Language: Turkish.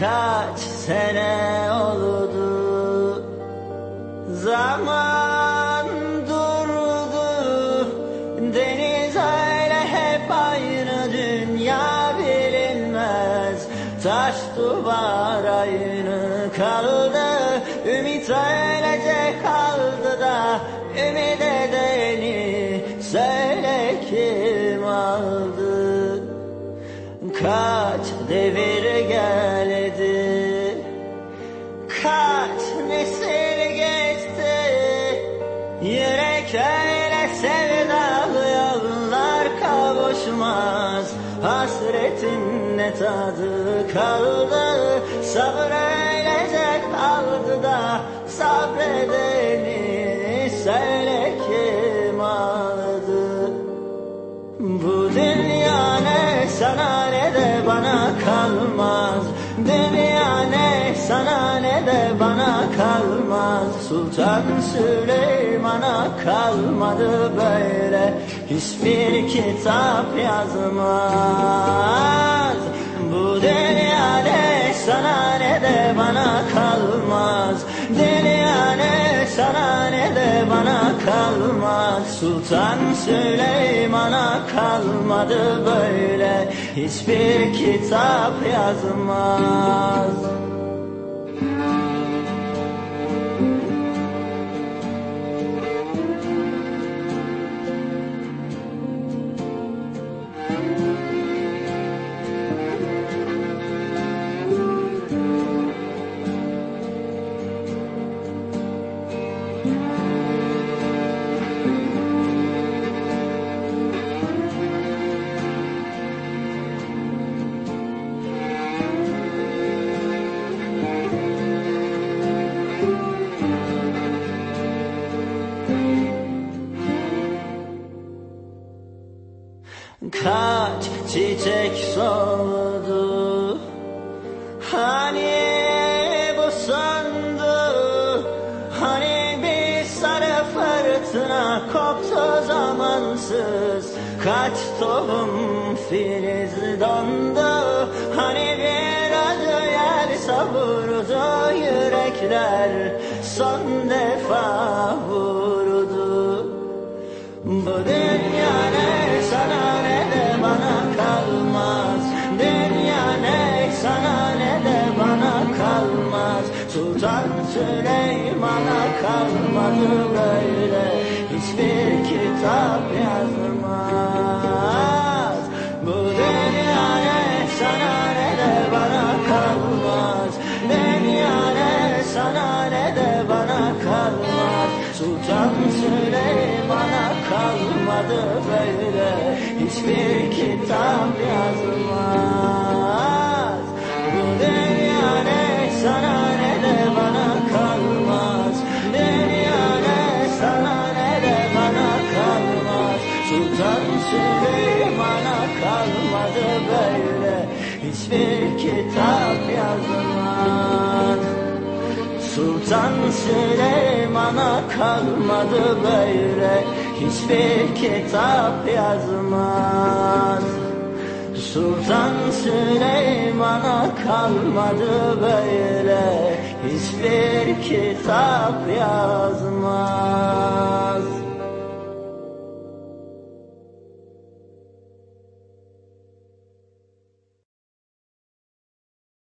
Kaç sene oldu? Zaman durdu. Deniz öyle hep aynı Dünya bilinmez. Taş duvar aynı kaldı. Ümit öylece kaldı da Ümit edeni Söyle kim aldı? Kaç devir geldi Kaç nesil geçti? Yürek öyle sevdalı yollar kavuşmaz. Hasretin ne tadı kaldı? Sabır öylece kaldı da Sabredeni söyle kim aldı? Bu dünya ne sana ne de bana kalmaz. Dünya bana kalmaz Sultan Süleyman'a kalmadı böyle. Hiçbir kitap yazmaz. Bu dünya ne sana ne de bana kalmaz. Dünya ne sana ne de bana kalmaz. Sultan Süleyman'a kalmadı böyle. Hiçbir kitap yazmaz Kaç çiçek soldu Hani bu sandı Hani bir sarı fırtına koptu zamansız? Kaç tohum filiz dondu? Hani bir acı yer savurdu yürekler? Son defa vurdu. Bu Süleyman'a kalmadı böyle. Hiçbir kitap yazmaz. Bu dünya ne sana ne de bana kalmaz. Dünya ne sana ne de bana kalmaz. Sultan Süleyman'a kalmadı böyle. Hiçbir kitap yazmaz böyle Hiçbir kitap yazmaz Sultan Süleyman'a kalmadı böyle Hiçbir kitap yazmaz Sultan Süleyman'a kalmadı böyle Hiçbir kitap yazmaz